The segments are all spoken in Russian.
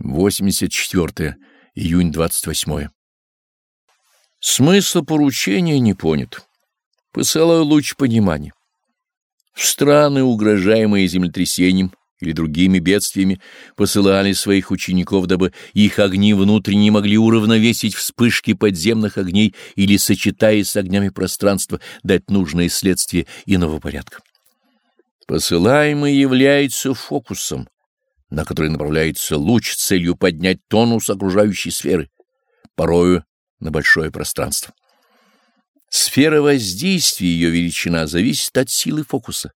84 июнь 28 Смысл поручения не понят. Посылаю луч понимания. В страны, угрожаемые землетрясением или другими бедствиями, посылали своих учеников, дабы их огни внутренне могли уравновесить вспышки подземных огней или, сочетаясь с огнями пространства, дать нужное следствие иного порядка. Посылаемый является фокусом, на который направляется луч с целью поднять тонус окружающей сферы, порою на большое пространство. Сфера воздействия ее величина зависит от силы фокуса.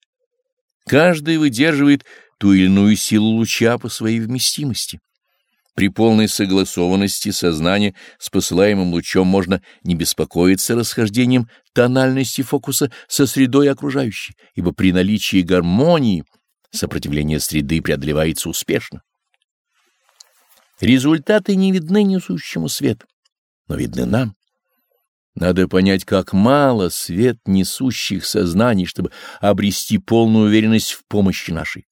Каждый выдерживает ту или иную силу луча по своей вместимости. При полной согласованности сознания с посылаемым лучом можно не беспокоиться расхождением тональности фокуса со средой окружающей, ибо при наличии гармонии сопротивление среды преодолевается успешно. Результаты не видны несущему свет, но видны нам. Надо понять, как мало свет несущих сознаний, чтобы обрести полную уверенность в помощи нашей.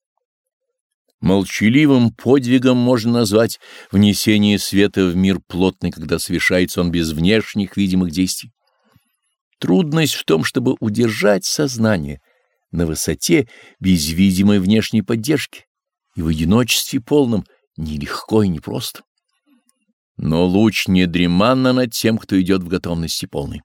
Молчаливым подвигом можно назвать внесение света в мир плотный, когда совершается он без внешних видимых действий. Трудность в том, чтобы удержать сознание — на высоте без видимой внешней поддержки и в одиночестве полном нелегко и непросто. Но луч не дреманно над тем, кто идет в готовности полной.